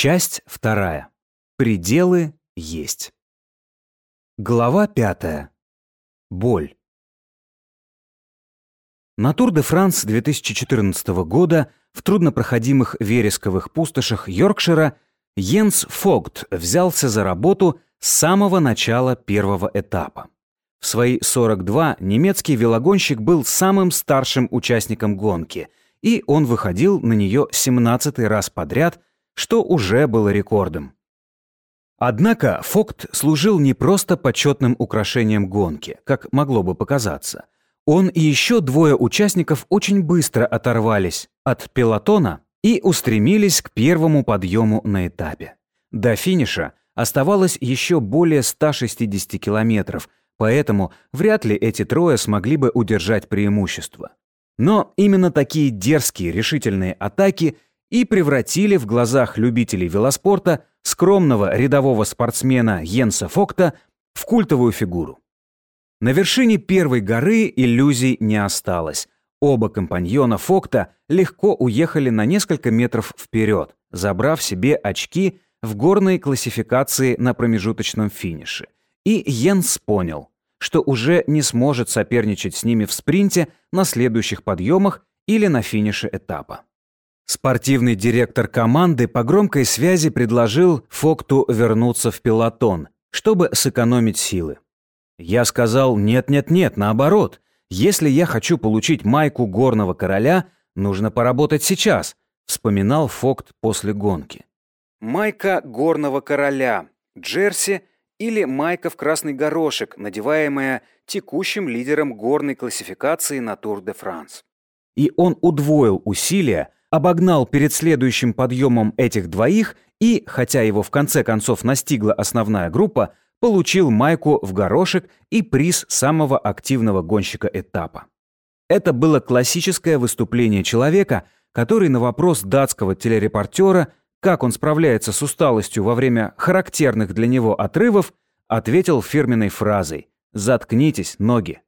Часть вторая. Пределы есть. Глава пятая. Боль. На Тур де Франс 2014 года в труднопроходимых вересковых пустошах Йоркшира Йенс Фогт взялся за работу с самого начала первого этапа. В свои 42 немецкий велогонщик был самым старшим участником гонки, и он выходил на нее 17 раз подряд, что уже было рекордом. Однако Фогт служил не просто почетным украшением гонки, как могло бы показаться. Он и еще двое участников очень быстро оторвались от пелотона и устремились к первому подъему на этапе. До финиша оставалось еще более 160 километров, поэтому вряд ли эти трое смогли бы удержать преимущество. Но именно такие дерзкие решительные атаки и превратили в глазах любителей велоспорта скромного рядового спортсмена Йенса Фокта в культовую фигуру. На вершине первой горы иллюзий не осталось. Оба компаньона Фокта легко уехали на несколько метров вперед, забрав себе очки в горной классификации на промежуточном финише. И Йенс понял, что уже не сможет соперничать с ними в спринте на следующих подъемах или на финише этапа. Спортивный директор команды по громкой связи предложил Фокту вернуться в пилотон, чтобы сэкономить силы. Я сказал «нет-нет-нет, наоборот. Если я хочу получить майку горного короля, нужно поработать сейчас», вспоминал Фокт после гонки. Майка горного короля, джерси или майка в красный горошек, надеваемая текущим лидером горной классификации на Тур де Франс. И он удвоил усилия, обогнал перед следующим подъемом этих двоих и, хотя его в конце концов настигла основная группа, получил майку в горошек и приз самого активного гонщика этапа. Это было классическое выступление человека, который на вопрос датского телерепортера, как он справляется с усталостью во время характерных для него отрывов, ответил фирменной фразой «Заткнитесь, ноги».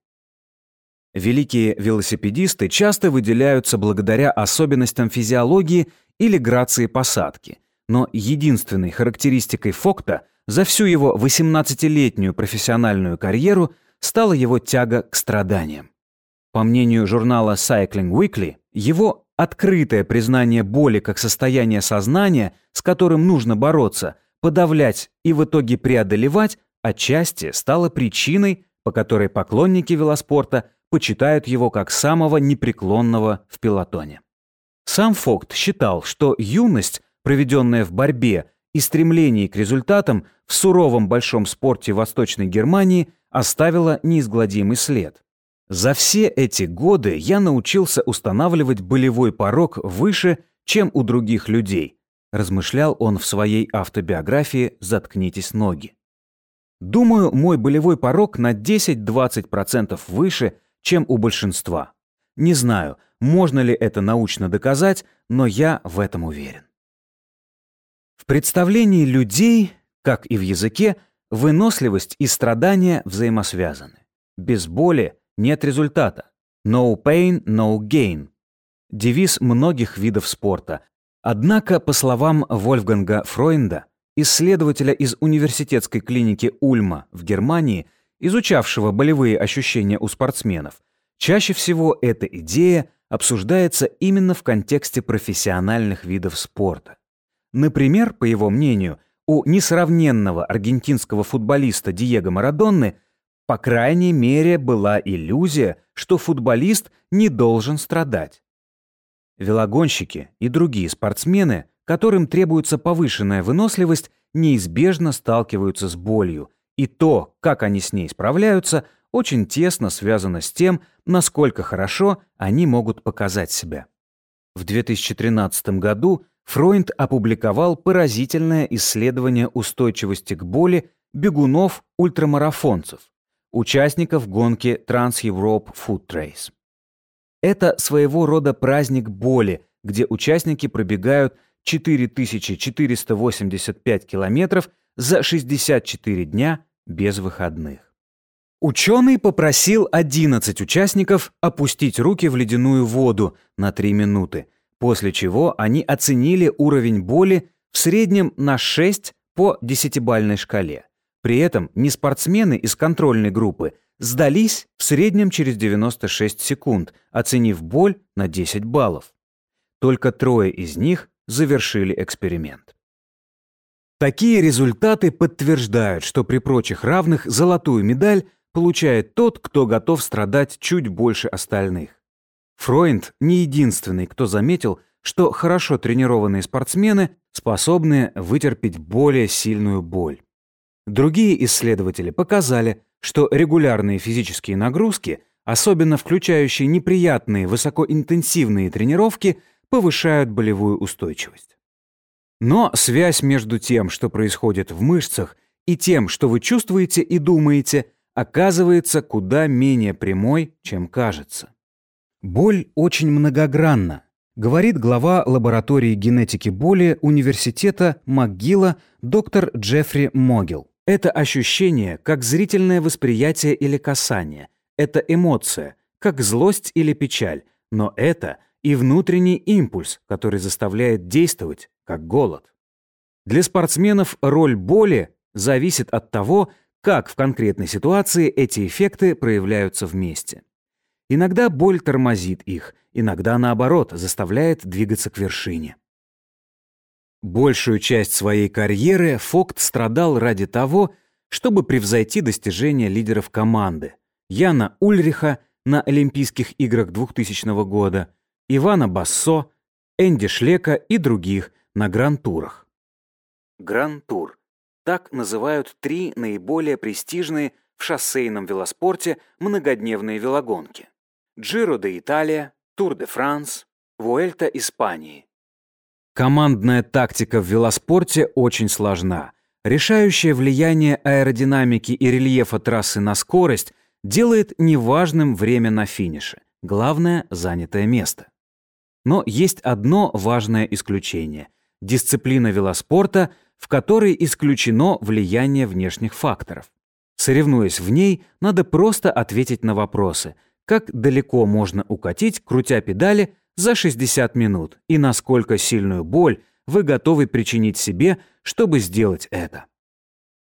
Великие велосипедисты часто выделяются благодаря особенностям физиологии или грации посадки, но единственной характеристикой Фокта за всю его 18-летнюю профессиональную карьеру стала его тяга к страданиям. По мнению журнала Cycling Weekly, его открытое признание боли как состояния сознания, с которым нужно бороться, подавлять и в итоге преодолевать, отчасти стало причиной, по которой поклонники велоспорта почитают его как самого непреклонного в пилотоне. Сам Фокт считал, что юность, проведенная в борьбе и стремлении к результатам в суровом большом спорте Восточной Германии, оставила неизгладимый след. За все эти годы я научился устанавливать болевой порог выше, чем у других людей, размышлял он в своей автобиографии «Заткнитесь ноги». Думаю, мой болевой порог на 10-20% выше, чем у большинства. Не знаю, можно ли это научно доказать, но я в этом уверен. В представлении людей, как и в языке, выносливость и страдания взаимосвязаны. Без боли нет результата. No pain, no gain. Девиз многих видов спорта. Однако, по словам Вольфганга Фройнда, исследователя из университетской клиники Ульма в Германии, изучавшего болевые ощущения у спортсменов, чаще всего эта идея обсуждается именно в контексте профессиональных видов спорта. Например, по его мнению, у несравненного аргентинского футболиста Диего Марадонны по крайней мере была иллюзия, что футболист не должен страдать. Велогонщики и другие спортсмены, которым требуется повышенная выносливость, неизбежно сталкиваются с болью, и то, как они с ней справляются, очень тесно связано с тем, насколько хорошо они могут показать себя. В 2013 году Фройнд опубликовал поразительное исследование устойчивости к боли бегунов-ультрамарафонцев, участников гонки Trans-Europe Food Race. Это своего рода праздник боли, где участники пробегают 4485 километров за 64 дня без выходных. Ученый попросил 11 участников опустить руки в ледяную воду на 3 минуты, после чего они оценили уровень боли в среднем на 6 по десятибальной шкале. При этом не спортсмены из контрольной группы сдались в среднем через 96 секунд, оценив боль на 10 баллов. Только трое из них завершили эксперимент. Такие результаты подтверждают, что при прочих равных золотую медаль получает тот, кто готов страдать чуть больше остальных. Фройнд не единственный, кто заметил, что хорошо тренированные спортсмены способны вытерпеть более сильную боль. Другие исследователи показали, что регулярные физические нагрузки, особенно включающие неприятные высокоинтенсивные тренировки, повышают болевую устойчивость. Но связь между тем, что происходит в мышцах, и тем, что вы чувствуете и думаете, оказывается куда менее прямой, чем кажется. Боль очень многогранна, говорит глава лаборатории генетики боли университета МcGill доктор Джеффри Могил. Это ощущение, как зрительное восприятие или касание. Это эмоция, как злость или печаль. Но это и внутренний импульс, который заставляет действовать, как голод. Для спортсменов роль боли зависит от того, как в конкретной ситуации эти эффекты проявляются вместе. Иногда боль тормозит их, иногда, наоборот, заставляет двигаться к вершине. Большую часть своей карьеры Фокт страдал ради того, чтобы превзойти достижения лидеров команды Яна Ульриха на Олимпийских играх 2000 года, Ивана Бассо, Энди Шлека и других на Гран-турах. Гран-тур – так называют три наиболее престижные в шоссейном велоспорте многодневные велогонки. Джиро де Италия, Тур де Франс, Вуэльта Испании. Командная тактика в велоспорте очень сложна. Решающее влияние аэродинамики и рельефа трассы на скорость делает неважным время на финише. Главное – занятое место. Но есть одно важное исключение – дисциплина велоспорта, в которой исключено влияние внешних факторов. Соревнуясь в ней, надо просто ответить на вопросы – как далеко можно укатить, крутя педали, за 60 минут и насколько сильную боль вы готовы причинить себе, чтобы сделать это.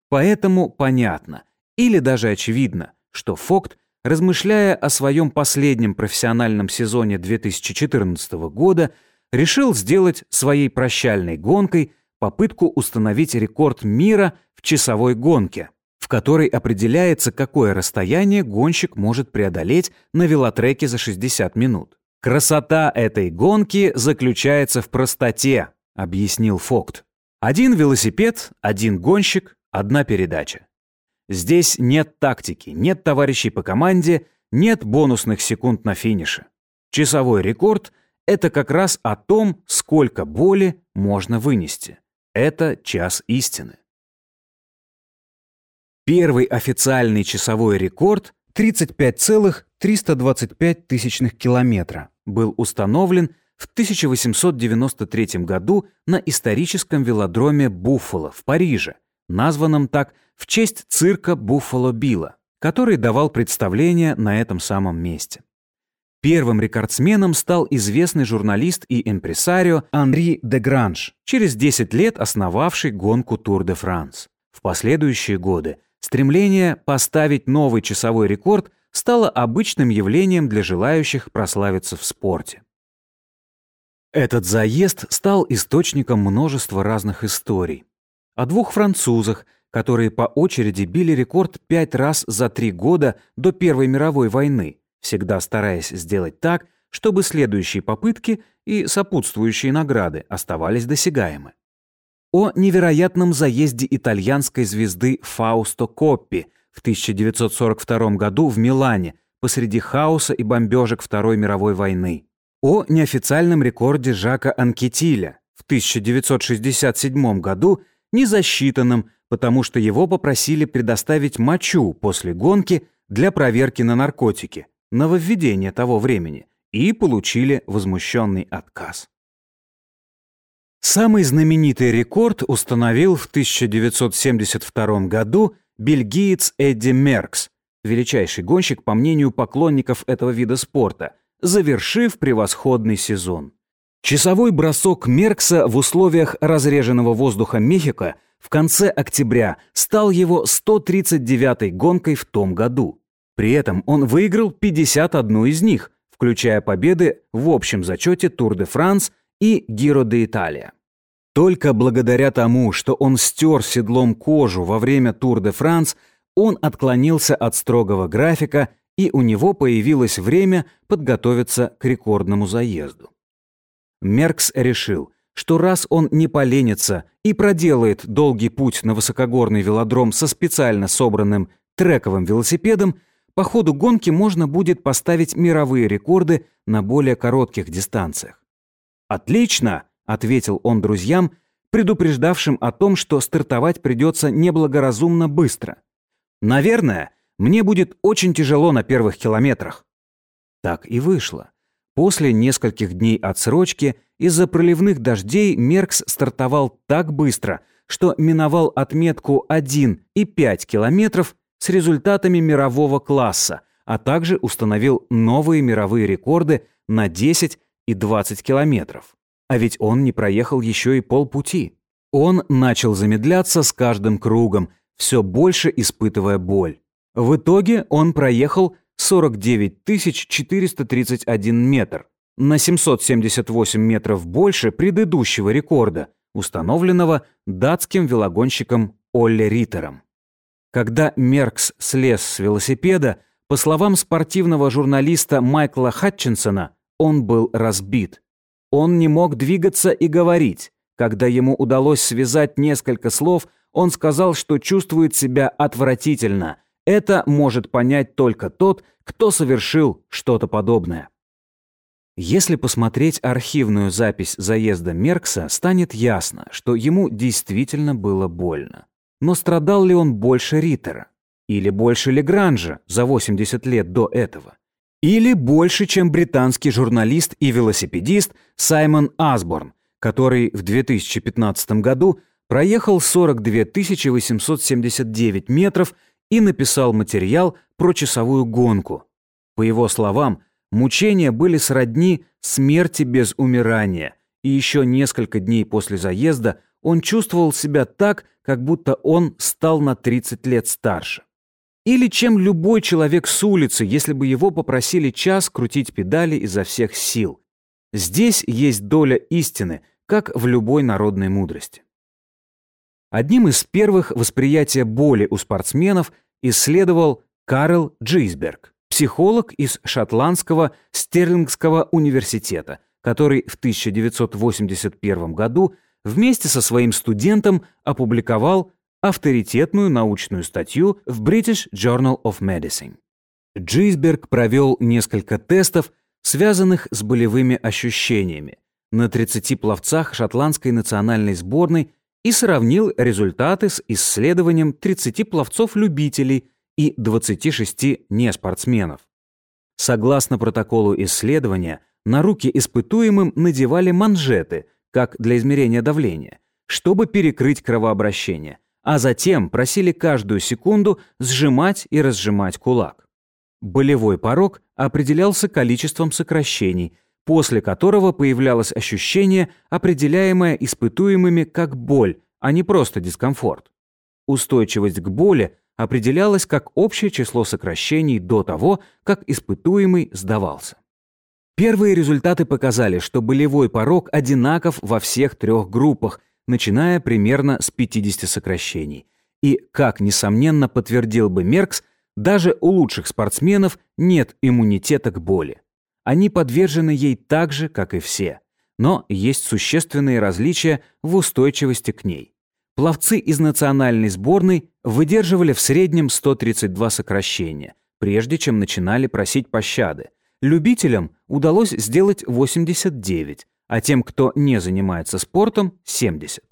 Поэтому понятно, или даже очевидно, что Фокт, размышляя о своем последнем профессиональном сезоне 2014 года, решил сделать своей прощальной гонкой попытку установить рекорд мира в часовой гонке, в которой определяется, какое расстояние гонщик может преодолеть на велотреке за 60 минут. Красота этой гонки заключается в простоте, объяснил Фокт. Один велосипед, один гонщик, одна передача. Здесь нет тактики, нет товарищей по команде, нет бонусных секунд на финише. Часовой рекорд — это как раз о том, сколько боли можно вынести. Это час истины. Первый официальный часовой рекорд 35,325 тысячных километра был установлен в 1893 году на историческом велодроме Буффало в Париже, названном так в честь цирка Буффало Билла, который давал представление на этом самом месте. Первым рекордсменом стал известный журналист и импресарио Анри де Гранж, через 10 лет основавший гонку Тур де Франс. В последующие годы Стремление поставить новый часовой рекорд стало обычным явлением для желающих прославиться в спорте. Этот заезд стал источником множества разных историй. О двух французах, которые по очереди били рекорд пять раз за три года до Первой мировой войны, всегда стараясь сделать так, чтобы следующие попытки и сопутствующие награды оставались досягаемы. О невероятном заезде итальянской звезды Фаусто Коппи в 1942 году в Милане посреди хаоса и бомбежек Второй мировой войны, о неофициальном рекорде Жака Анкетиля в 1967 году, не засчитанном, потому что его попросили предоставить мочу после гонки для проверки на наркотики, нововведение того времени, и получили возмущенный отказ. Самый знаменитый рекорд установил в 1972 году бельгиец Эдди Меркс, величайший гонщик по мнению поклонников этого вида спорта, завершив превосходный сезон. Часовой бросок Меркса в условиях разреженного воздуха Мехико в конце октября стал его 139-й гонкой в том году. При этом он выиграл 51 из них, включая победы в общем зачете Тур де Франс и Гиро де Италия. Только благодаря тому, что он стер седлом кожу во время Тур де Франс, он отклонился от строгого графика, и у него появилось время подготовиться к рекордному заезду. Меркс решил, что раз он не поленится и проделает долгий путь на высокогорный велодром со специально собранным трековым велосипедом, по ходу гонки можно будет поставить мировые рекорды на более коротких дистанциях. «Отлично!» — ответил он друзьям, предупреждавшим о том, что стартовать придется неблагоразумно быстро. «Наверное, мне будет очень тяжело на первых километрах». Так и вышло. После нескольких дней отсрочки из-за проливных дождей Меркс стартовал так быстро, что миновал отметку 1,5 километров с результатами мирового класса, а также установил новые мировые рекорды на 10 и 20 километров. А ведь он не проехал еще и полпути. Он начал замедляться с каждым кругом, все больше испытывая боль. В итоге он проехал 49 431 метр, на 778 метров больше предыдущего рекорда, установленного датским велогонщиком Олле Риттером. Когда Меркс слез с велосипеда, по словам спортивного журналиста Майкла Хатчинсона, он был разбит. Он не мог двигаться и говорить. Когда ему удалось связать несколько слов, он сказал, что чувствует себя отвратительно – это может понять только тот, кто совершил что-то подобное. Если посмотреть архивную запись заезда Меркса, станет ясно, что ему действительно было больно. Но страдал ли он больше Риттера? Или больше Легранжа за 80 лет до этого? Или больше, чем британский журналист и велосипедист Саймон Асборн, который в 2015 году проехал 42 879 метров и написал материал про часовую гонку. По его словам, мучения были сродни смерти без умирания, и еще несколько дней после заезда он чувствовал себя так, как будто он стал на 30 лет старше. Или чем любой человек с улицы, если бы его попросили час крутить педали изо всех сил. Здесь есть доля истины, как в любой народной мудрости. Одним из первых восприятия боли у спортсменов исследовал Карл Джейсберг, психолог из шотландского Стерлингского университета, который в 1981 году вместе со своим студентом опубликовал авторитетную научную статью в British Journal of Medicine. Джейсберг провел несколько тестов, связанных с болевыми ощущениями, на 30 пловцах шотландской национальной сборной и сравнил результаты с исследованием 30 пловцов-любителей и 26 неспортсменов. Согласно протоколу исследования, на руки испытуемым надевали манжеты, как для измерения давления, чтобы перекрыть кровообращение, а затем просили каждую секунду сжимать и разжимать кулак. Болевой порог определялся количеством сокращений – после которого появлялось ощущение, определяемое испытуемыми как боль, а не просто дискомфорт. Устойчивость к боли определялась как общее число сокращений до того, как испытуемый сдавался. Первые результаты показали, что болевой порог одинаков во всех трех группах, начиная примерно с 50 сокращений. И, как несомненно подтвердил бы Меркс, даже у лучших спортсменов нет иммунитета к боли. Они подвержены ей так же, как и все. Но есть существенные различия в устойчивости к ней. Пловцы из национальной сборной выдерживали в среднем 132 сокращения, прежде чем начинали просить пощады. Любителям удалось сделать 89, а тем, кто не занимается спортом, 70.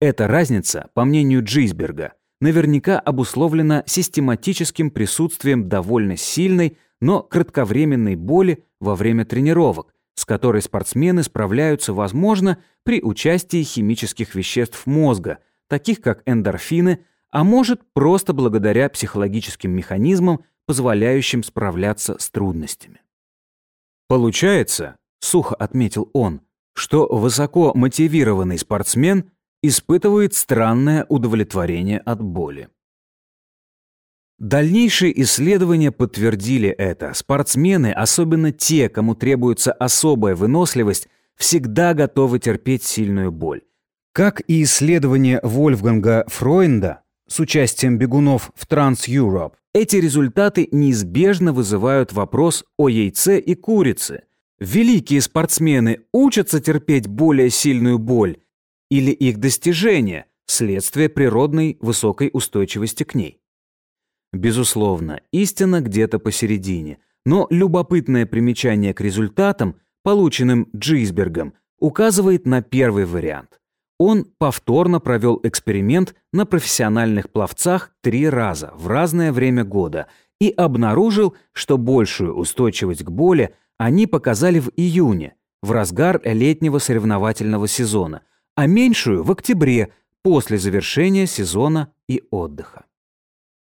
Эта разница, по мнению Джейсберга, наверняка обусловлена систематическим присутствием довольно сильной, но кратковременной боли во время тренировок, с которой спортсмены справляются, возможно, при участии химических веществ мозга, таких как эндорфины, а может просто благодаря психологическим механизмам, позволяющим справляться с трудностями. Получается, сухо отметил он, что высоко мотивированный спортсмен испытывает странное удовлетворение от боли. Дальнейшие исследования подтвердили это. Спортсмены, особенно те, кому требуется особая выносливость, всегда готовы терпеть сильную боль. Как и исследование Вольфганга Фройнда с участием бегунов в Транс-Юроп, эти результаты неизбежно вызывают вопрос о яйце и курице. Великие спортсмены учатся терпеть более сильную боль или их достижения – следствие природной высокой устойчивости к ней. Безусловно, истина где-то посередине, но любопытное примечание к результатам, полученным Джисбергом, указывает на первый вариант. Он повторно провел эксперимент на профессиональных пловцах три раза в разное время года и обнаружил, что большую устойчивость к боли они показали в июне, в разгар летнего соревновательного сезона, а меньшую в октябре, после завершения сезона и отдыха.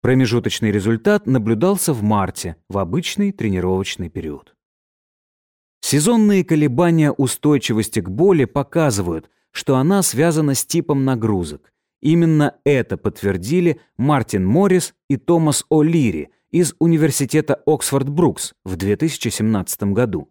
Промежуточный результат наблюдался в марте, в обычный тренировочный период. Сезонные колебания устойчивости к боли показывают, что она связана с типом нагрузок. Именно это подтвердили Мартин Моррис и Томас О'Лири из Университета Оксфорд-Брукс в 2017 году.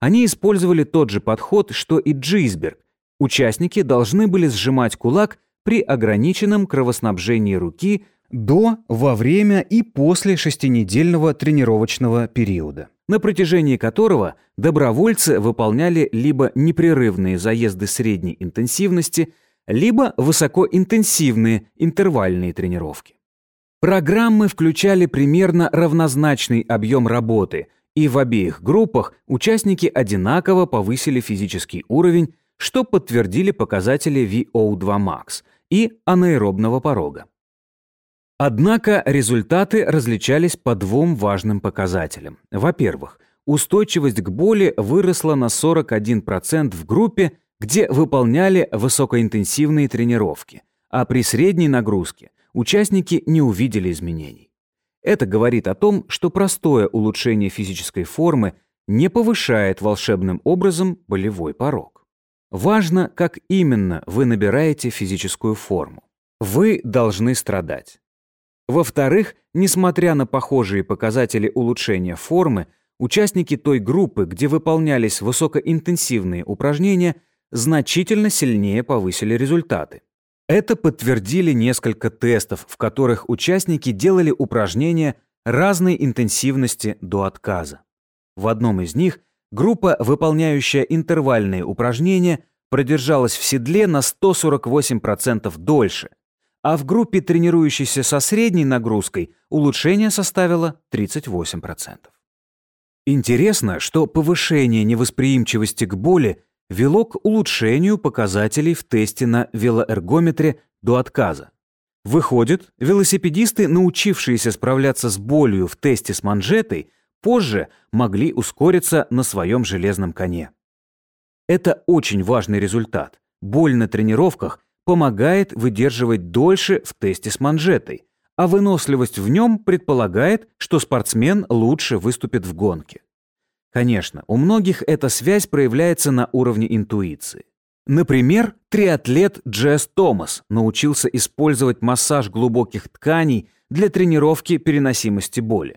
Они использовали тот же подход, что и Джейсберг. Участники должны были сжимать кулак при ограниченном кровоснабжении руки до, во время и после шестинедельного тренировочного периода, на протяжении которого добровольцы выполняли либо непрерывные заезды средней интенсивности, либо высокоинтенсивные интервальные тренировки. Программы включали примерно равнозначный объем работы, и в обеих группах участники одинаково повысили физический уровень, что подтвердили показатели VO2 max и анаэробного порога. Однако результаты различались по двум важным показателям. Во-первых, устойчивость к боли выросла на 41% в группе, где выполняли высокоинтенсивные тренировки, а при средней нагрузке участники не увидели изменений. Это говорит о том, что простое улучшение физической формы не повышает волшебным образом болевой порог. Важно, как именно вы набираете физическую форму. Вы должны страдать. Во-вторых, несмотря на похожие показатели улучшения формы, участники той группы, где выполнялись высокоинтенсивные упражнения, значительно сильнее повысили результаты. Это подтвердили несколько тестов, в которых участники делали упражнения разной интенсивности до отказа. В одном из них группа, выполняющая интервальные упражнения, продержалась в седле на 148% дольше, а в группе, тренирующейся со средней нагрузкой, улучшение составило 38%. Интересно, что повышение невосприимчивости к боли вело к улучшению показателей в тесте на велоэргометре до отказа. Выходит, велосипедисты, научившиеся справляться с болью в тесте с манжетой, позже могли ускориться на своем железном коне. Это очень важный результат. Боль на тренировках помогает выдерживать дольше в тесте с манжетой, а выносливость в нем предполагает, что спортсмен лучше выступит в гонке. Конечно, у многих эта связь проявляется на уровне интуиции. Например, триатлет Джесс Томас научился использовать массаж глубоких тканей для тренировки переносимости боли.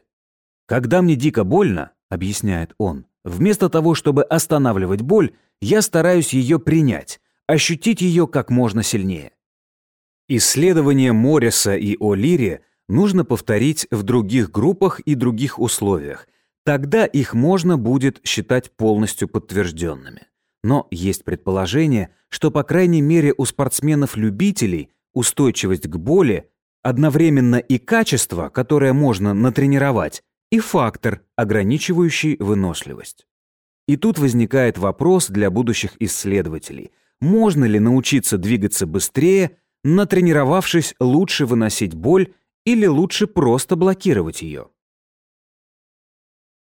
«Когда мне дико больно», — объясняет он, «вместо того, чтобы останавливать боль, я стараюсь ее принять, ощутить ее как можно сильнее. Исследования Морриса и О'Лири нужно повторить в других группах и других условиях, тогда их можно будет считать полностью подтвержденными. Но есть предположение, что по крайней мере у спортсменов-любителей устойчивость к боли одновременно и качество, которое можно натренировать, и фактор, ограничивающий выносливость. И тут возникает вопрос для будущих исследователей – можно ли научиться двигаться быстрее, натренировавшись лучше выносить боль или лучше просто блокировать ее.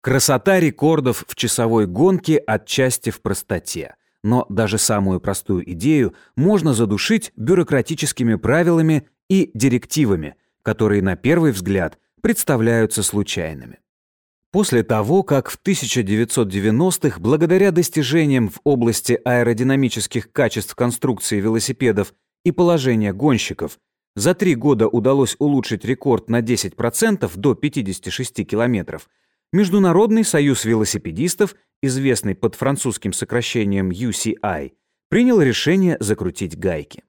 Красота рекордов в часовой гонке отчасти в простоте. Но даже самую простую идею можно задушить бюрократическими правилами и директивами, которые на первый взгляд представляются случайными. После того, как в 1990-х, благодаря достижениям в области аэродинамических качеств конструкции велосипедов и положения гонщиков, за три года удалось улучшить рекорд на 10% до 56 километров, Международный союз велосипедистов, известный под французским сокращением UCI, принял решение закрутить гайки.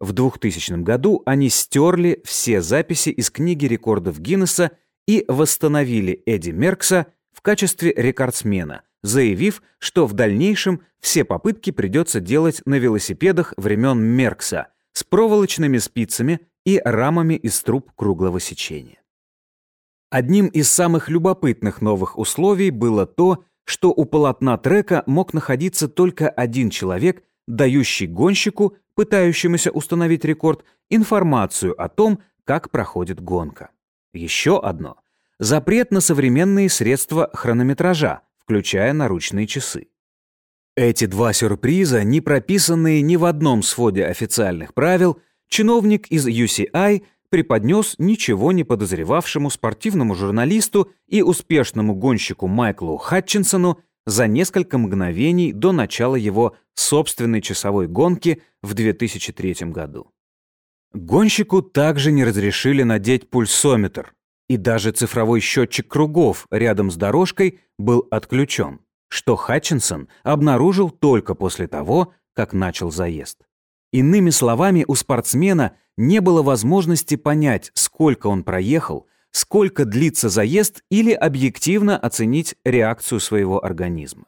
В 2000 году они стерли все записи из книги рекордов Гиннесса и восстановили Эдди Меркса в качестве рекордсмена, заявив, что в дальнейшем все попытки придется делать на велосипедах времен Меркса с проволочными спицами и рамами из труб круглого сечения. Одним из самых любопытных новых условий было то, что у полотна трека мог находиться только один человек, дающий гонщику, пытающемуся установить рекорд, информацию о том, как проходит гонка. Еще одно – запрет на современные средства хронометража, включая наручные часы. Эти два сюрприза, не прописанные ни в одном своде официальных правил, чиновник из UCI преподнес ничего не подозревавшему спортивному журналисту и успешному гонщику Майклу Хатчинсону за несколько мгновений до начала его собственной часовой гонки в 2003 году. Гонщику также не разрешили надеть пульсометр, и даже цифровой счетчик кругов рядом с дорожкой был отключен, что Хатчинсон обнаружил только после того, как начал заезд. Иными словами, у спортсмена не было возможности понять, сколько он проехал, сколько длится заезд или объективно оценить реакцию своего организма.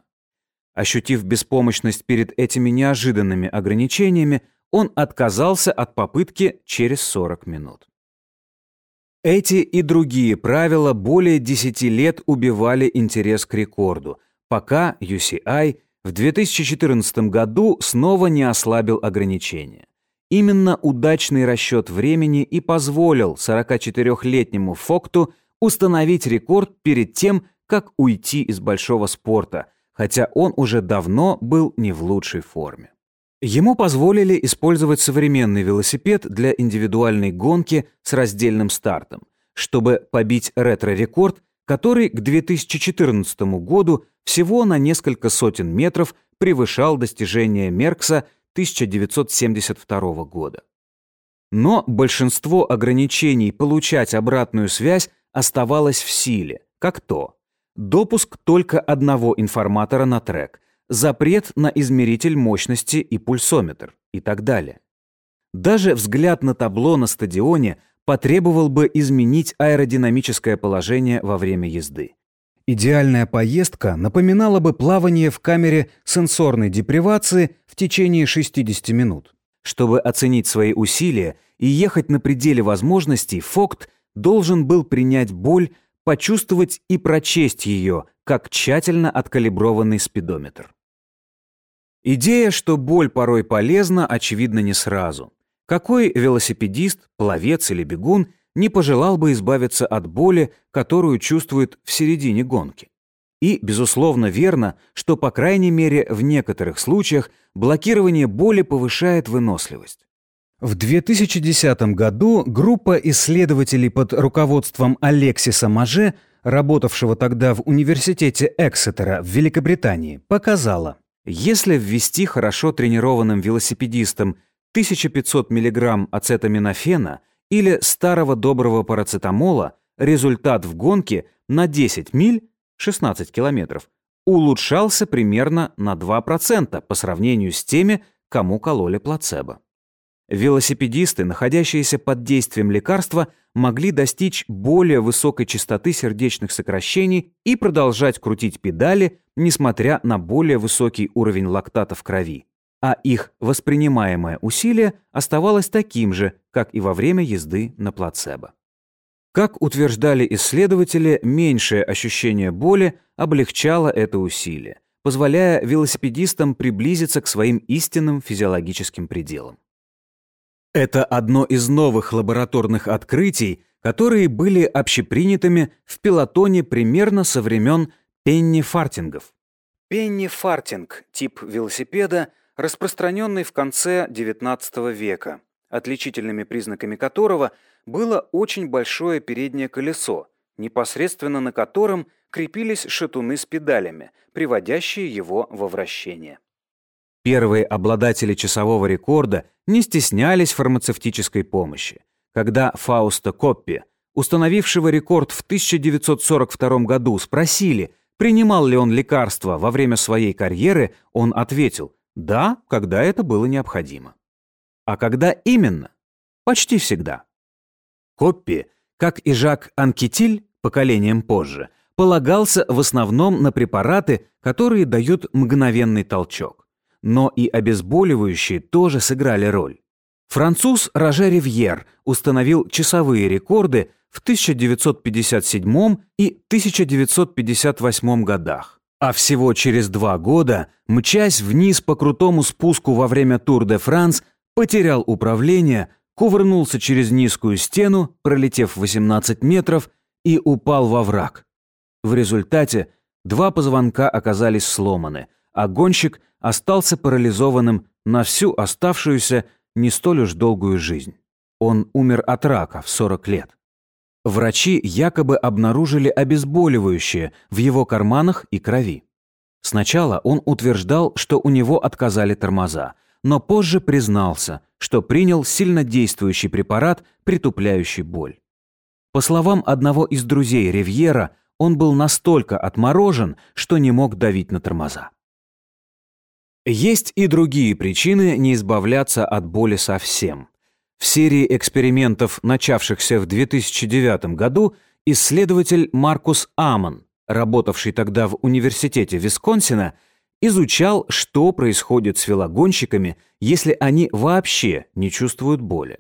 Ощутив беспомощность перед этими неожиданными ограничениями, он отказался от попытки через 40 минут. Эти и другие правила более 10 лет убивали интерес к рекорду, пока UCI в 2014 году снова не ослабил ограничения. Именно удачный расчет времени и позволил 44-летнему Фокту установить рекорд перед тем, как уйти из большого спорта, хотя он уже давно был не в лучшей форме. Ему позволили использовать современный велосипед для индивидуальной гонки с раздельным стартом, чтобы побить ретро-рекорд, который к 2014 году всего на несколько сотен метров превышал достижения Меркса 1972 года. Но большинство ограничений получать обратную связь оставалось в силе, как то допуск только одного информатора на трек – запрет на измеритель мощности и пульсометр и так далее. Даже взгляд на табло на стадионе потребовал бы изменить аэродинамическое положение во время езды. Идеальная поездка напоминала бы плавание в камере сенсорной депривации в течение 60 минут. Чтобы оценить свои усилия и ехать на пределе возможностей, Фокт должен был принять боль, почувствовать и прочесть ее, как тщательно откалиброванный спидометр. Идея, что боль порой полезна, очевидно не сразу. Какой велосипедист, пловец или бегун не пожелал бы избавиться от боли, которую чувствует в середине гонки? И, безусловно, верно, что, по крайней мере, в некоторых случаях блокирование боли повышает выносливость. В 2010 году группа исследователей под руководством Алексиса Маже, работавшего тогда в университете Эксетера в Великобритании, показала, если ввести хорошо тренированным велосипедистам 1500 мг ацетаминофена или старого доброго парацетамола, результат в гонке на 10 миль 16 километров улучшался примерно на 2% по сравнению с теми, кому кололи плацебо. Велосипедисты, находящиеся под действием лекарства, могли достичь более высокой частоты сердечных сокращений и продолжать крутить педали, несмотря на более высокий уровень лактата в крови, а их воспринимаемое усилие оставалось таким же, как и во время езды на плацебо. Как утверждали исследователи, меньшее ощущение боли облегчало это усилие, позволяя велосипедистам приблизиться к своим истинным физиологическим пределам. Это одно из новых лабораторных открытий, которые были общепринятыми в пилотоне примерно со времен пенни-фартингов. Пенни-фартинг – тип велосипеда, распространенный в конце XIX века, отличительными признаками которого было очень большое переднее колесо, непосредственно на котором крепились шатуны с педалями, приводящие его во вращение. Первые обладатели часового рекорда не стеснялись фармацевтической помощи. Когда Фауста Коппи, установившего рекорд в 1942 году, спросили, принимал ли он лекарства во время своей карьеры, он ответил «да, когда это было необходимо». А когда именно? Почти всегда. Коппи, как и Жак Анкетиль, поколением позже, полагался в основном на препараты, которые дают мгновенный толчок но и обезболивающие тоже сыграли роль. Француз Роже Ривьер установил часовые рекорды в 1957 и 1958 годах. А всего через два года, мчась вниз по крутому спуску во время Тур де Франс, потерял управление, кувырнулся через низкую стену, пролетев 18 метров, и упал во враг. В результате два позвонка оказались сломаны, а гонщик остался парализованным на всю оставшуюся не столь уж долгую жизнь. Он умер от рака в 40 лет. Врачи якобы обнаружили обезболивающее в его карманах и крови. Сначала он утверждал, что у него отказали тормоза, но позже признался, что принял сильнодействующий препарат, притупляющий боль. По словам одного из друзей Ривьера, он был настолько отморожен, что не мог давить на тормоза. Есть и другие причины не избавляться от боли совсем. В серии экспериментов, начавшихся в 2009 году, исследователь Маркус Амон, работавший тогда в университете Висконсина, изучал, что происходит с велогонщиками, если они вообще не чувствуют боли.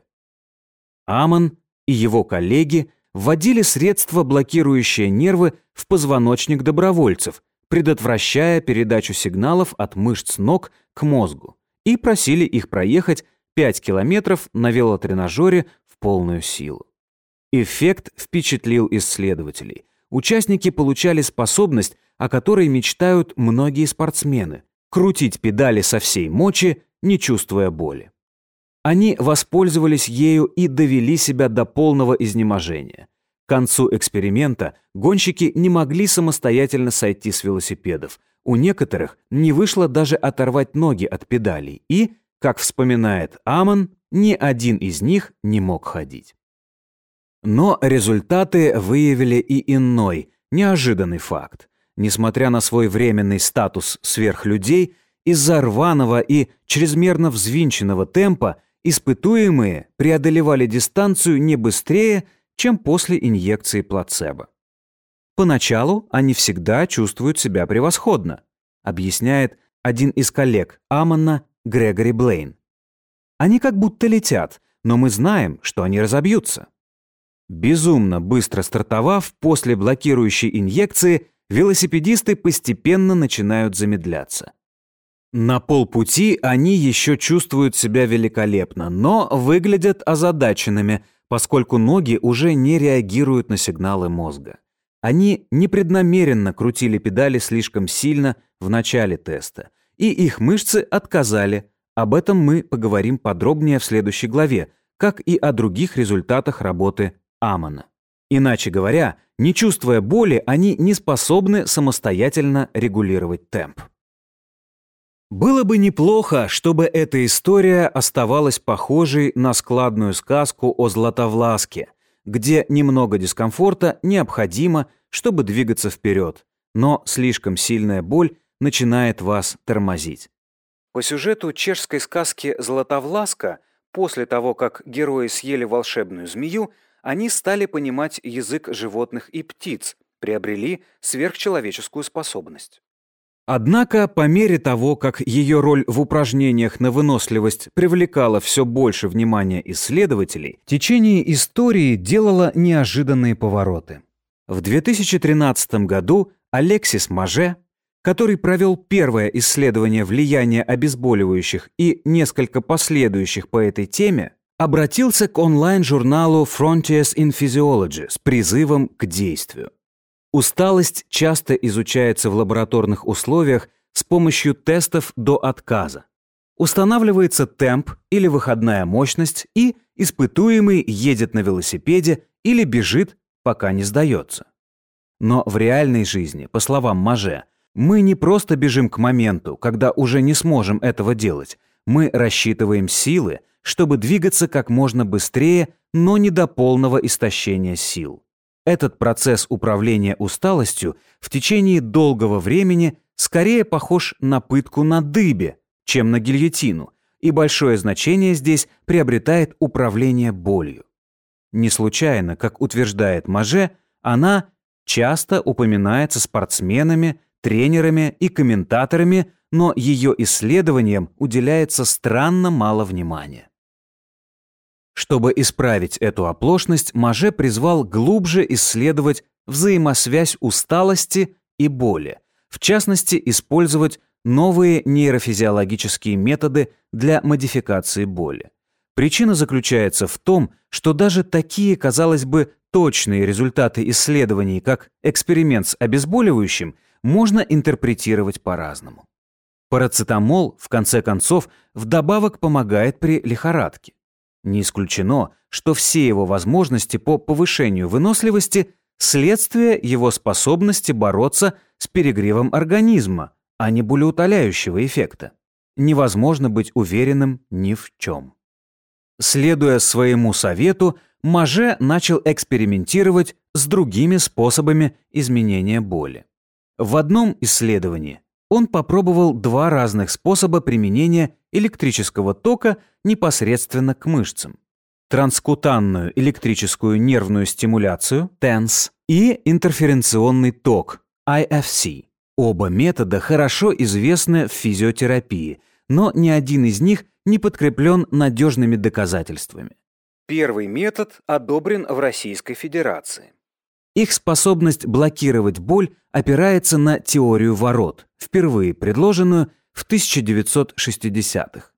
Амон и его коллеги вводили средства, блокирующие нервы, в позвоночник добровольцев, предотвращая передачу сигналов от мышц ног к мозгу, и просили их проехать 5 километров на велотренажере в полную силу. Эффект впечатлил исследователей. Участники получали способность, о которой мечтают многие спортсмены – крутить педали со всей мочи, не чувствуя боли. Они воспользовались ею и довели себя до полного изнеможения – к концу эксперимента гонщики не могли самостоятельно сойти с велосипедов. У некоторых не вышло даже оторвать ноги от педалей. И, как вспоминает Амон, ни один из них не мог ходить. Но результаты выявили и иной, неожиданный факт. Несмотря на свой временный статус сверхлюдей, из-за рваного и чрезмерно взвинченного темпа испытуемые преодолевали дистанцию не быстрее, чем после инъекции плацебо. Поначалу они всегда чувствуют себя превосходно, объясняет один из коллег Аманна Грегори Блейн. Они как будто летят, но мы знаем, что они разобьются. Безумно быстро стартовав после блокирующей инъекции, велосипедисты постепенно начинают замедляться. На полпути они еще чувствуют себя великолепно, но выглядят озадаченными, поскольку ноги уже не реагируют на сигналы мозга. Они непреднамеренно крутили педали слишком сильно в начале теста, и их мышцы отказали. Об этом мы поговорим подробнее в следующей главе, как и о других результатах работы Амона. Иначе говоря, не чувствуя боли, они не способны самостоятельно регулировать темп. Было бы неплохо, чтобы эта история оставалась похожей на складную сказку о Златовласке, где немного дискомфорта необходимо, чтобы двигаться вперед, но слишком сильная боль начинает вас тормозить. По сюжету чешской сказки «Златовласка» после того, как герои съели волшебную змею, они стали понимать язык животных и птиц, приобрели сверхчеловеческую способность. Однако, по мере того, как ее роль в упражнениях на выносливость привлекала все больше внимания исследователей, течение истории делало неожиданные повороты. В 2013 году Алексис Маже, который провел первое исследование влияния обезболивающих и несколько последующих по этой теме, обратился к онлайн-журналу Frontiers in Physiology с призывом к действию. Усталость часто изучается в лабораторных условиях с помощью тестов до отказа. Устанавливается темп или выходная мощность, и испытуемый едет на велосипеде или бежит пока не сдается. Но в реальной жизни, по словам Маже, мы не просто бежим к моменту, когда уже не сможем этого делать, мы рассчитываем силы, чтобы двигаться как можно быстрее, но не до полного истощения сил. Этот процесс управления усталостью в течение долгого времени скорее похож на пытку на дыбе, чем на гильотину, и большое значение здесь приобретает управление болью. Не случайно, как утверждает Маже, она часто упоминается спортсменами, тренерами и комментаторами, но ее исследованиям уделяется странно мало внимания. Чтобы исправить эту оплошность, Маже призвал глубже исследовать взаимосвязь усталости и боли, в частности, использовать новые нейрофизиологические методы для модификации боли. Причина заключается в том, что даже такие, казалось бы, точные результаты исследований, как эксперимент с обезболивающим, можно интерпретировать по-разному. Парацетамол, в конце концов, вдобавок помогает при лихорадке. Не исключено, что все его возможности по повышению выносливости – следствие его способности бороться с перегревом организма, а не болеутоляющего эффекта. Невозможно быть уверенным ни в чем. Следуя своему совету, Маже начал экспериментировать с другими способами изменения боли. В одном исследовании он попробовал два разных способа применения электрического тока непосредственно к мышцам. Транскутанную электрическую нервную стимуляцию TENS и интерференционный ток IFC. Оба метода хорошо известны в физиотерапии, но ни один из них не подкреплен надежными доказательствами. Первый метод одобрен в Российской Федерации. Их способность блокировать боль опирается на теорию ворот, впервые предложенную в 1960-х.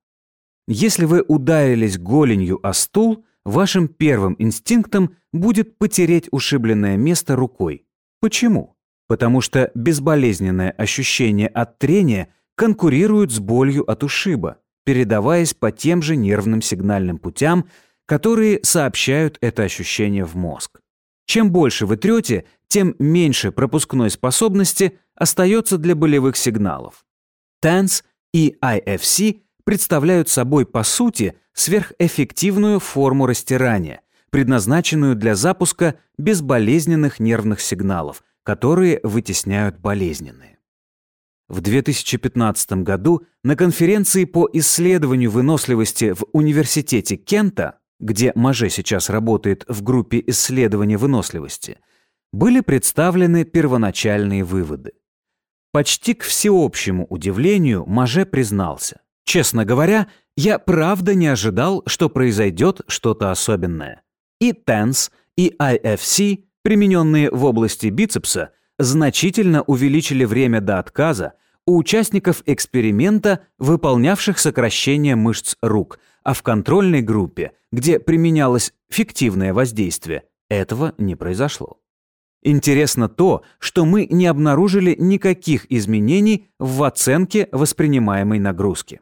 Если вы ударились голенью о стул, вашим первым инстинктом будет потереть ушибленное место рукой. Почему? Потому что безболезненное ощущение от трения конкурирует с болью от ушиба, передаваясь по тем же нервным сигнальным путям, которые сообщают это ощущение в мозг. Чем больше вы трете, тем меньше пропускной способности остается для болевых сигналов. TENS и IFC представляют собой, по сути, сверхэффективную форму растирания, предназначенную для запуска безболезненных нервных сигналов, которые вытесняют болезненные. В 2015 году на конференции по исследованию выносливости в Университете Кента где Маже сейчас работает в группе исследования выносливости, были представлены первоначальные выводы. Почти к всеобщему удивлению Маже признался. Честно говоря, я правда не ожидал, что произойдет что-то особенное. И TENS, и IFC, примененные в области бицепса, значительно увеличили время до отказа у участников эксперимента, выполнявших сокращение мышц рук – а в контрольной группе, где применялось фиктивное воздействие, этого не произошло. Интересно то, что мы не обнаружили никаких изменений в оценке воспринимаемой нагрузки.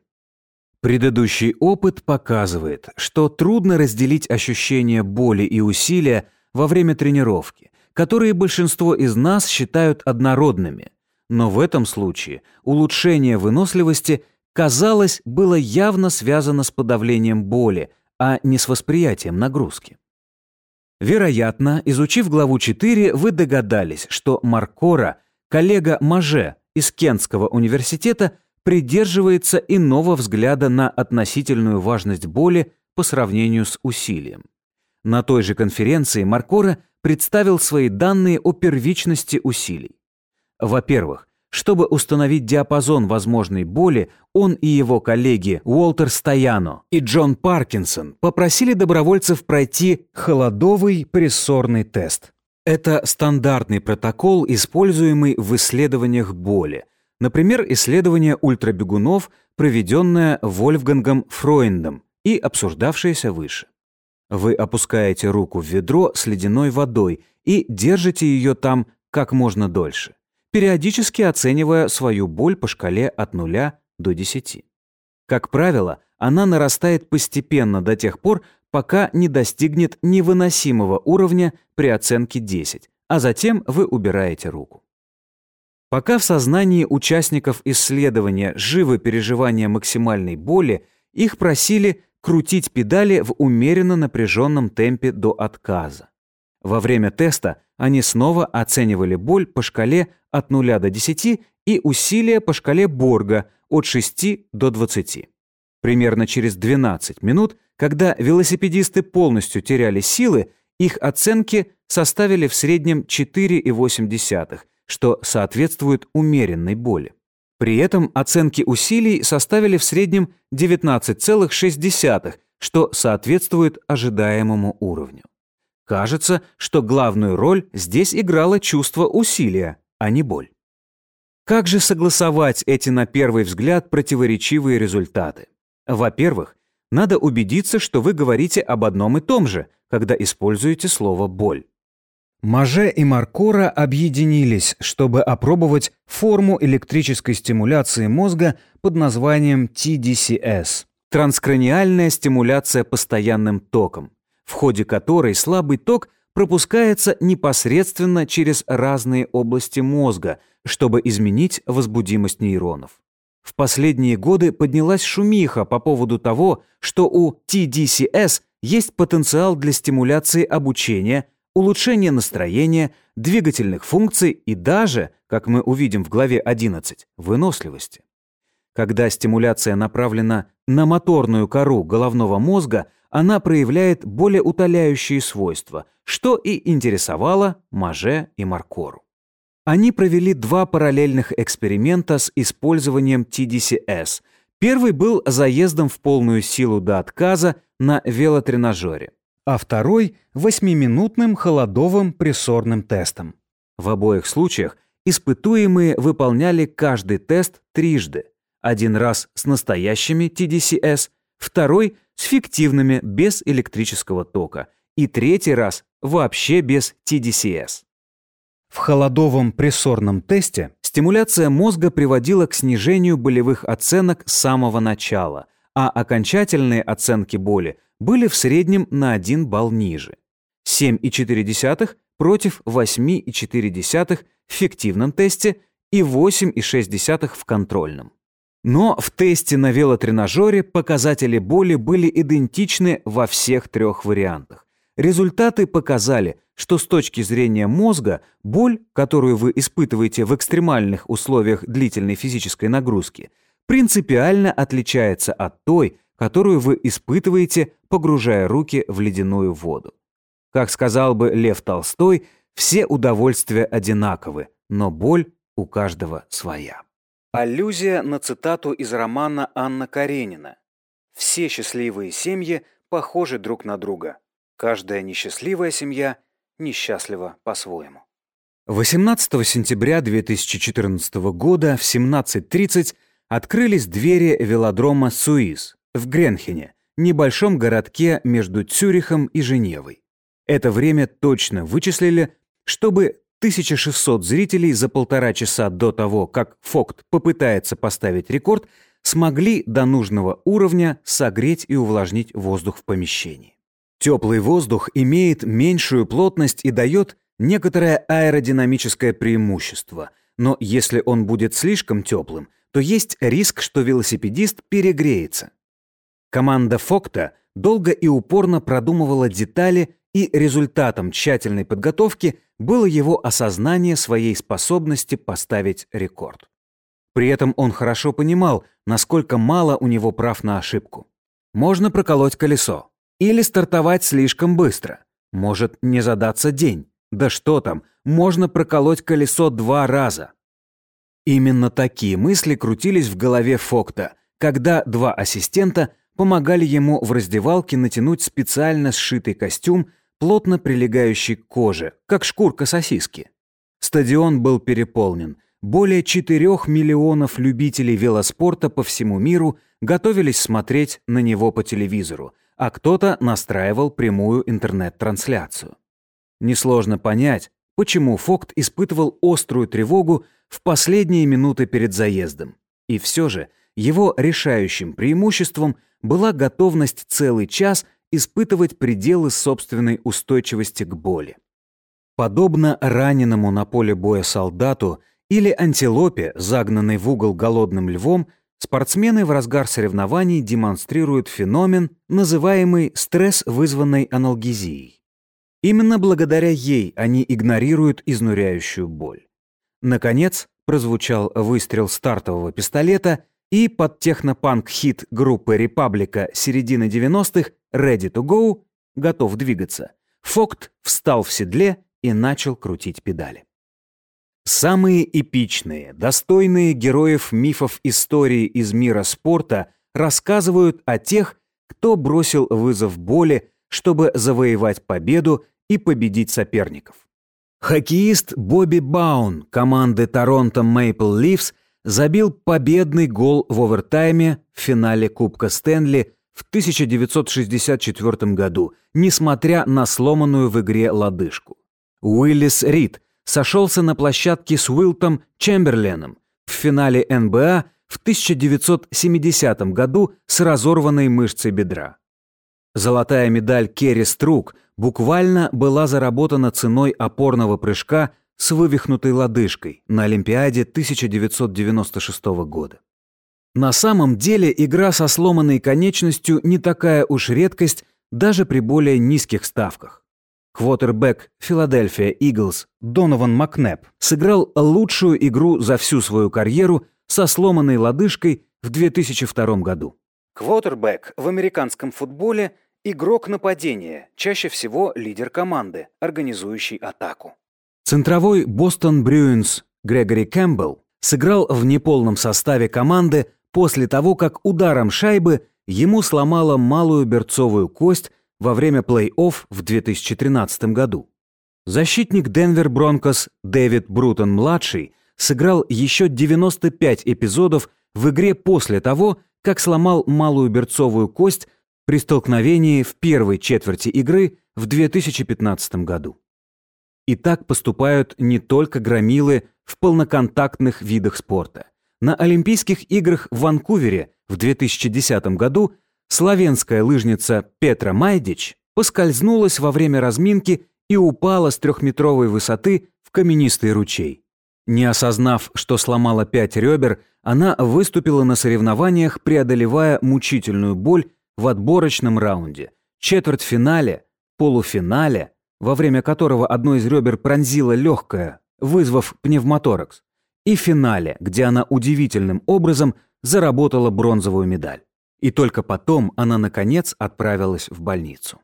Предыдущий опыт показывает, что трудно разделить ощущения боли и усилия во время тренировки, которые большинство из нас считают однородными. Но в этом случае улучшение выносливости казалось, было явно связано с подавлением боли, а не с восприятием нагрузки. Вероятно, изучив главу 4, вы догадались, что Маркора, коллега Маже из Кентского университета, придерживается иного взгляда на относительную важность боли по сравнению с усилием. На той же конференции Маркора представил свои данные о первичности усилий. Во-первых, чтобы установить диапазон возможной боли, он и его коллеги Уолтер Стояно и Джон Паркинсон попросили добровольцев пройти холодовый прессорный тест. Это стандартный протокол, используемый в исследованиях боли. Например, исследование ультрабегунов, проведенное Вольфгангом Фройндом и обсуждавшееся выше. Вы опускаете руку в ведро с ледяной водой и держите ее там как можно дольше периодически оценивая свою боль по шкале от 0 до 10. Как правило, она нарастает постепенно до тех пор, пока не достигнет невыносимого уровня при оценке 10, а затем вы убираете руку. Пока в сознании участников исследования живы переживания максимальной боли, их просили крутить педали в умеренно напряженном темпе до отказа. Во время теста они снова оценивали боль по шкале от 0 до 10 и усилия по шкале Борга от 6 до 20. Примерно через 12 минут, когда велосипедисты полностью теряли силы, их оценки составили в среднем 4,8, что соответствует умеренной боли. При этом оценки усилий составили в среднем 19,6, что соответствует ожидаемому уровню. Кажется, что главную роль здесь играло чувство усилия, а не боль. Как же согласовать эти на первый взгляд противоречивые результаты? Во-первых, надо убедиться, что вы говорите об одном и том же, когда используете слово «боль». Маже и Маркора объединились, чтобы опробовать форму электрической стимуляции мозга под названием TDCS – транскраниальная стимуляция постоянным током, в ходе которой слабый ток пропускается непосредственно через разные области мозга, чтобы изменить возбудимость нейронов. В последние годы поднялась шумиха по поводу того, что у TDCS есть потенциал для стимуляции обучения, улучшения настроения, двигательных функций и даже, как мы увидим в главе 11, выносливости. Когда стимуляция направлена на моторную кору головного мозга, она проявляет более утоляющие свойства, что и интересовало Маже и Маркору. Они провели два параллельных эксперимента с использованием TDCS. Первый был заездом в полную силу до отказа на велотренажере, а второй — восьмиминутным холодовым прессорным тестом. В обоих случаях испытуемые выполняли каждый тест трижды. Один раз с настоящими TDCS, второй — с фиктивными без электрического тока и третий раз вообще без TDCS. В холодовом прессорном тесте стимуляция мозга приводила к снижению болевых оценок с самого начала, а окончательные оценки боли были в среднем на 1 балл ниже. 7,4 против 8,4 в фиктивном тесте и 8,6 в контрольном. Но в тесте на велотренажере показатели боли были идентичны во всех трех вариантах. Результаты показали, что с точки зрения мозга боль, которую вы испытываете в экстремальных условиях длительной физической нагрузки, принципиально отличается от той, которую вы испытываете, погружая руки в ледяную воду. Как сказал бы Лев Толстой, все удовольствия одинаковы, но боль у каждого своя. Аллюзия на цитату из романа Анна Каренина. «Все счастливые семьи похожи друг на друга. Каждая несчастливая семья несчастлива по-своему». 18 сентября 2014 года в 17.30 открылись двери велодрома Суиз в Гренхене, небольшом городке между Цюрихом и Женевой. Это время точно вычислили, чтобы 1600 зрителей за полтора часа до того, как Фокт попытается поставить рекорд, смогли до нужного уровня согреть и увлажнить воздух в помещении. Теплый воздух имеет меньшую плотность и дает некоторое аэродинамическое преимущество, но если он будет слишком теплым, то есть риск, что велосипедист перегреется. Команда Фокта долго и упорно продумывала детали, и результатом тщательной подготовки – было его осознание своей способности поставить рекорд. При этом он хорошо понимал, насколько мало у него прав на ошибку. Можно проколоть колесо. Или стартовать слишком быстро. Может не задаться день. Да что там, можно проколоть колесо два раза. Именно такие мысли крутились в голове Фокта, когда два ассистента помогали ему в раздевалке натянуть специально сшитый костюм плотно прилегающий к коже, как шкурка сосиски. Стадион был переполнен. Более 4 миллионов любителей велоспорта по всему миру готовились смотреть на него по телевизору, а кто-то настраивал прямую интернет-трансляцию. Несложно понять, почему Фокт испытывал острую тревогу в последние минуты перед заездом. И все же его решающим преимуществом была готовность целый час испытывать пределы собственной устойчивости к боли. Подобно раненому на поле боя солдату или антилопе, загнанной в угол голодным львом, спортсмены в разгар соревнований демонстрируют феномен, называемый стресс, вызванный аналгезией. Именно благодаря ей они игнорируют изнуряющую боль. Наконец, прозвучал выстрел стартового пистолета, и под технопанк-хит группы «Репаблика» середины 90-х «Ready to go» готов двигаться. Фокт встал в седле и начал крутить педали. Самые эпичные, достойные героев мифов истории из мира спорта рассказывают о тех, кто бросил вызов боли, чтобы завоевать победу и победить соперников. Хоккеист Бобби Баун команды Торонто Мэйпл Ливс забил победный гол в овертайме в финале Кубка Стэнли в 1964 году, несмотря на сломанную в игре лодыжку. Уиллис Рид сошелся на площадке с Уилтом Чемберленом в финале НБА в 1970 году с разорванной мышцей бедра. Золотая медаль Керри Струк буквально была заработана ценой опорного прыжка с вывихнутой лодыжкой на Олимпиаде 1996 года. На самом деле игра со сломанной конечностью не такая уж редкость даже при более низких ставках. Квотербек Филадельфия Иглс Донован Макнеп сыграл лучшую игру за всю свою карьеру со сломанной лодыжкой в 2002 году. Квотербек в американском футболе – игрок нападения, чаще всего лидер команды, организующий атаку. Центровой Бостон Брюинс Грегори Кэмпбелл сыграл в неполном составе команды после того, как ударом шайбы ему сломала малую берцовую кость во время плей-офф в 2013 году. Защитник Денвер Бронкос Дэвид Брутон-младший сыграл еще 95 эпизодов в игре после того, как сломал малую берцовую кость при столкновении в первой четверти игры в 2015 году. И так поступают не только громилы в полноконтактных видах спорта. На Олимпийских играх в Ванкувере в 2010 году славянская лыжница Петра Майдич поскользнулась во время разминки и упала с трехметровой высоты в каменистый ручей. Не осознав, что сломала пять ребер, она выступила на соревнованиях, преодолевая мучительную боль в отборочном раунде, четвертьфинале, полуфинале, во время которого одно из ребер пронзило легкое, вызвав пневмоторакс, и финале, где она удивительным образом заработала бронзовую медаль. И только потом она, наконец, отправилась в больницу.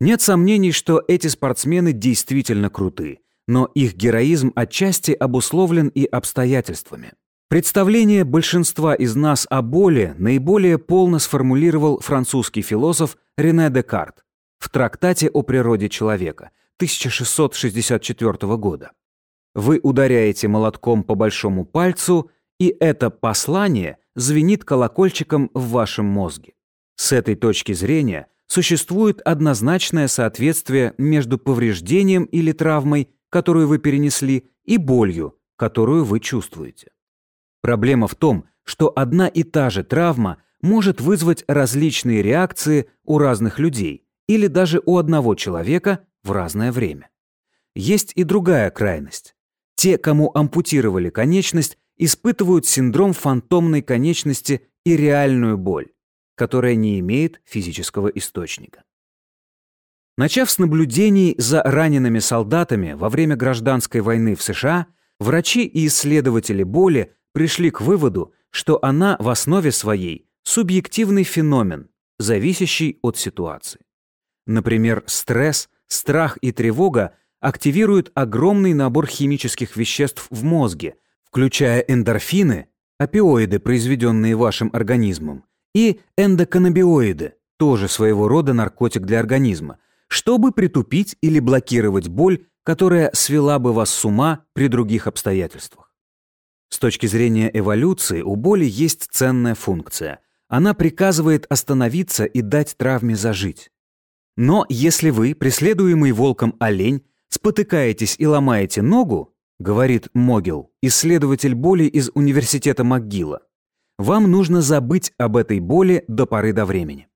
Нет сомнений, что эти спортсмены действительно круты, но их героизм отчасти обусловлен и обстоятельствами. Представление большинства из нас о боли наиболее полно сформулировал французский философ Рене Декарт, в трактате о природе человека 1664 года. Вы ударяете молотком по большому пальцу, и это послание звенит колокольчиком в вашем мозге. С этой точки зрения существует однозначное соответствие между повреждением или травмой, которую вы перенесли, и болью, которую вы чувствуете. Проблема в том, что одна и та же травма может вызвать различные реакции у разных людей, или даже у одного человека в разное время. Есть и другая крайность. Те, кому ампутировали конечность, испытывают синдром фантомной конечности и реальную боль, которая не имеет физического источника. Начав с наблюдений за ранеными солдатами во время гражданской войны в США, врачи и исследователи боли пришли к выводу, что она в основе своей субъективный феномен, зависящий от ситуации. Например, стресс, страх и тревога активируют огромный набор химических веществ в мозге, включая эндорфины, опиоиды, произведенные вашим организмом, и эндоканнабиоиды, тоже своего рода наркотик для организма, чтобы притупить или блокировать боль, которая свела бы вас с ума при других обстоятельствах. С точки зрения эволюции у боли есть ценная функция. Она приказывает остановиться и дать травме зажить. Но если вы, преследуемый волком олень, спотыкаетесь и ломаете ногу, говорит Могил, исследователь боли из университета МcGillа, вам нужно забыть об этой боли до поры до времени.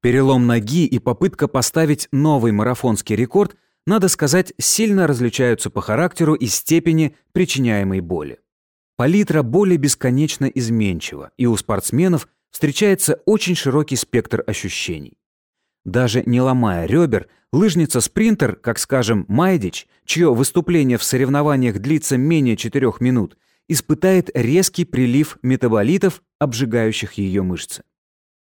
Перелом ноги и попытка поставить новый марафонский рекорд, надо сказать, сильно различаются по характеру и степени причиняемой боли. Палитра боли бесконечно изменчива, и у спортсменов встречается очень широкий спектр ощущений. Даже не ломая ребер, лыжница-спринтер, как скажем, Майдич, чье выступление в соревнованиях длится менее 4 минут, испытает резкий прилив метаболитов, обжигающих ее мышцы.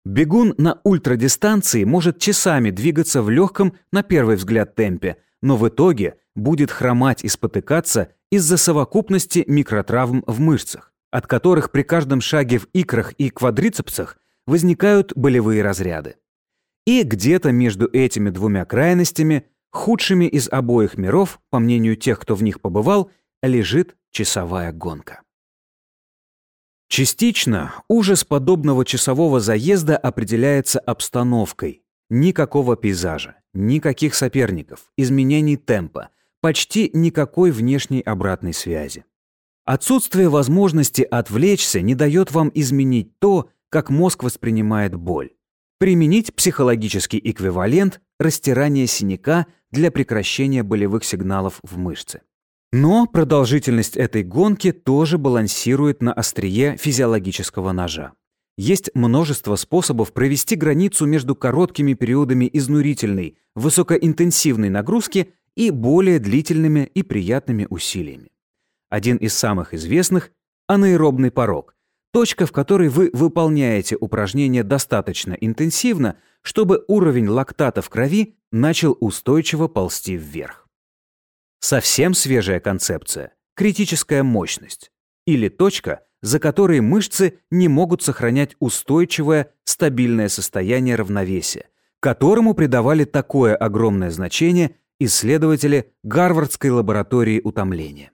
Бегун на ультрадистанции может часами двигаться в легком, на первый взгляд, темпе, но в итоге будет хромать и спотыкаться из-за совокупности микротравм в мышцах, от которых при каждом шаге в икрах и квадрицепсах возникают болевые разряды. И где-то между этими двумя крайностями, худшими из обоих миров, по мнению тех, кто в них побывал, лежит часовая гонка. Частично ужас подобного часового заезда определяется обстановкой. Никакого пейзажа, никаких соперников, изменений темпа, почти никакой внешней обратной связи. Отсутствие возможности отвлечься не дает вам изменить то, как мозг воспринимает боль применить психологический эквивалент растирания синяка для прекращения болевых сигналов в мышце. Но продолжительность этой гонки тоже балансирует на острие физиологического ножа. Есть множество способов провести границу между короткими периодами изнурительной, высокоинтенсивной нагрузки и более длительными и приятными усилиями. Один из самых известных – анаэробный порог, Точка, в которой вы выполняете упражнение достаточно интенсивно, чтобы уровень лактата в крови начал устойчиво ползти вверх. Совсем свежая концепция – критическая мощность. Или точка, за которой мышцы не могут сохранять устойчивое, стабильное состояние равновесия, которому придавали такое огромное значение исследователи Гарвардской лаборатории утомления.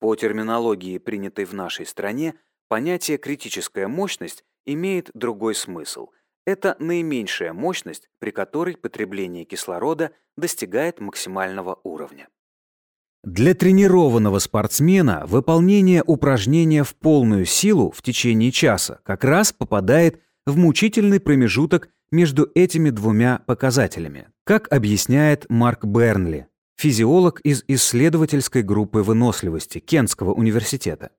По терминологии, принятой в нашей стране, Понятие «критическая мощность» имеет другой смысл. Это наименьшая мощность, при которой потребление кислорода достигает максимального уровня. Для тренированного спортсмена выполнение упражнения в полную силу в течение часа как раз попадает в мучительный промежуток между этими двумя показателями, как объясняет Марк Бернли, физиолог из исследовательской группы выносливости Кентского университета.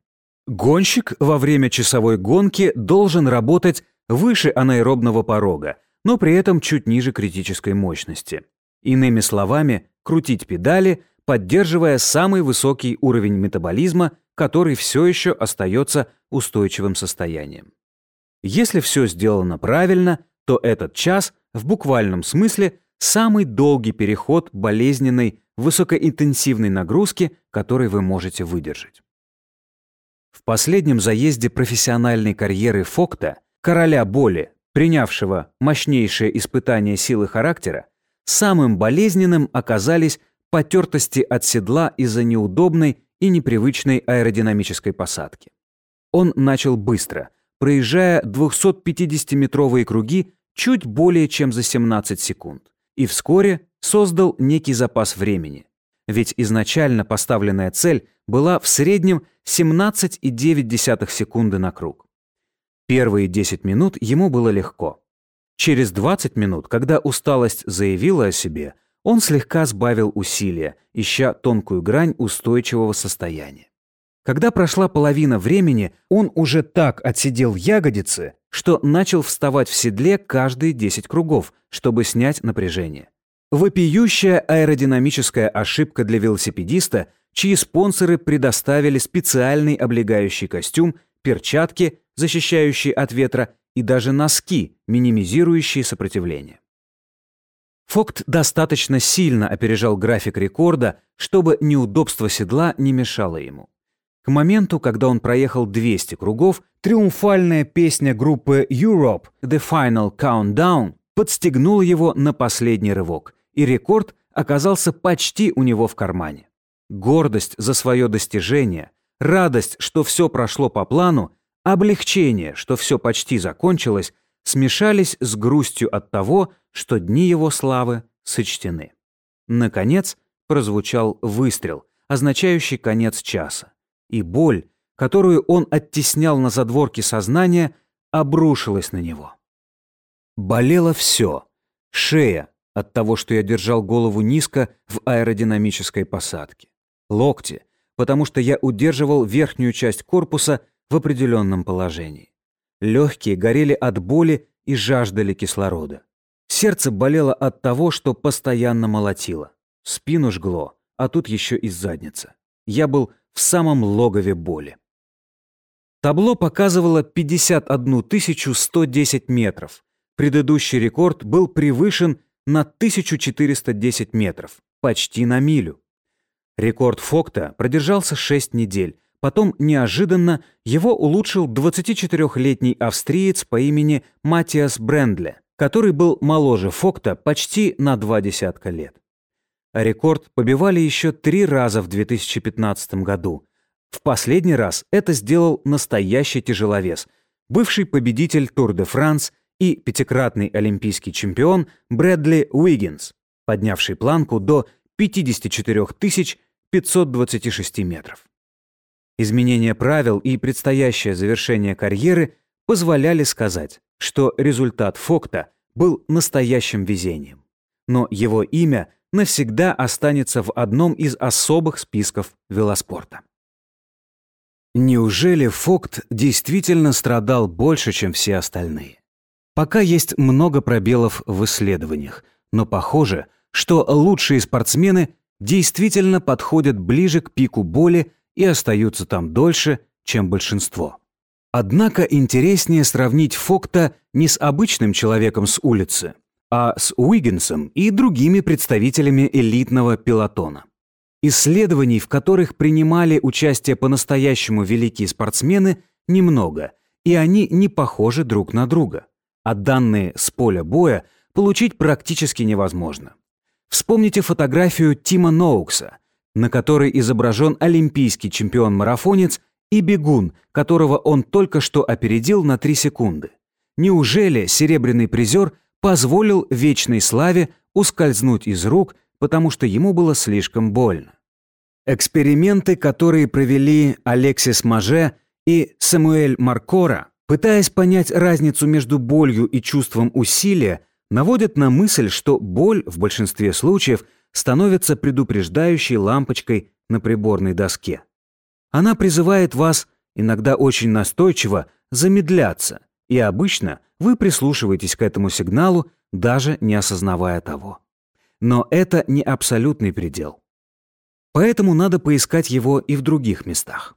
Гонщик во время часовой гонки должен работать выше анаэробного порога, но при этом чуть ниже критической мощности. Иными словами, крутить педали, поддерживая самый высокий уровень метаболизма, который все еще остается устойчивым состоянием. Если все сделано правильно, то этот час в буквальном смысле самый долгий переход болезненной высокоинтенсивной нагрузки, который вы можете выдержать. Последнем заезде профессиональной карьеры Фокта, короля боли, принявшего мощнейшее испытание силы характера, самым болезненным оказались потертости от седла из-за неудобной и непривычной аэродинамической посадки. Он начал быстро, проезжая 250-метровые круги чуть более чем за 17 секунд, и вскоре создал некий запас времени. Ведь изначально поставленная цель была в среднем 17,9 секунды на круг. Первые 10 минут ему было легко. Через 20 минут, когда усталость заявила о себе, он слегка сбавил усилия, ища тонкую грань устойчивого состояния. Когда прошла половина времени, он уже так отсидел ягодицы, что начал вставать в седле каждые 10 кругов, чтобы снять напряжение. Вопиющая аэродинамическая ошибка для велосипедиста, чьи спонсоры предоставили специальный облегающий костюм, перчатки, защищающие от ветра, и даже носки, минимизирующие сопротивление. Фокт достаточно сильно опережал график рекорда, чтобы неудобство седла не мешало ему. К моменту, когда он проехал 200 кругов, триумфальная песня группы Europe «The Final Countdown» подстегнула его на последний рывок, и рекорд оказался почти у него в кармане. Гордость за свое достижение, радость, что все прошло по плану, облегчение, что все почти закончилось, смешались с грустью от того, что дни его славы сочтены. Наконец прозвучал выстрел, означающий конец часа, и боль, которую он оттеснял на задворке сознания, обрушилась на него. Болело все. Шея от того, что я держал голову низко в аэродинамической посадке. Локти, потому что я удерживал верхнюю часть корпуса в определенном положении. Легкие горели от боли и жаждали кислорода. Сердце болело от того, что постоянно молотило. Спину жгло, а тут еще и задница. Я был в самом логове боли. Табло показывало 51 110 метров. Предыдущий рекорд был превышен на 1410 метров, почти на милю. Рекорд Фокта продержался 6 недель, потом неожиданно его улучшил 24-летний австриец по имени Матиас Брендле, который был моложе Фокта почти на два десятка лет. Рекорд побивали еще три раза в 2015 году – в последний раз это сделал настоящий тяжеловес, бывший победитель Тур-де-Франс и пятикратный олимпийский чемпион Брэдли Уиггинс, поднявший планку до 54 526 метров. Изменение правил и предстоящее завершение карьеры позволяли сказать, что результат Фогта был настоящим везением. Но его имя навсегда останется в одном из особых списков велоспорта. Неужели Фокт действительно страдал больше, чем все остальные? Пока есть много пробелов в исследованиях, но похоже, что лучшие спортсмены действительно подходят ближе к пику боли и остаются там дольше, чем большинство. Однако интереснее сравнить Фокта не с обычным человеком с улицы, а с Уиггинсом и другими представителями элитного пилотона. Исследований, в которых принимали участие по-настоящему великие спортсмены, немного, и они не похожи друг на друга. А данные с поля боя получить практически невозможно. Вспомните фотографию Тима Ноукса, на которой изображен олимпийский чемпион-марафонец и бегун, которого он только что опередил на 3 секунды. Неужели серебряный призер позволил вечной славе ускользнуть из рук, потому что ему было слишком больно? Эксперименты, которые провели Алексис Маже и Самуэль Маркора, пытаясь понять разницу между болью и чувством усилия, наводят на мысль, что боль в большинстве случаев становится предупреждающей лампочкой на приборной доске. Она призывает вас, иногда очень настойчиво, замедляться, и обычно вы прислушиваетесь к этому сигналу, даже не осознавая того. Но это не абсолютный предел. Поэтому надо поискать его и в других местах.